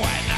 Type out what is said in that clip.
one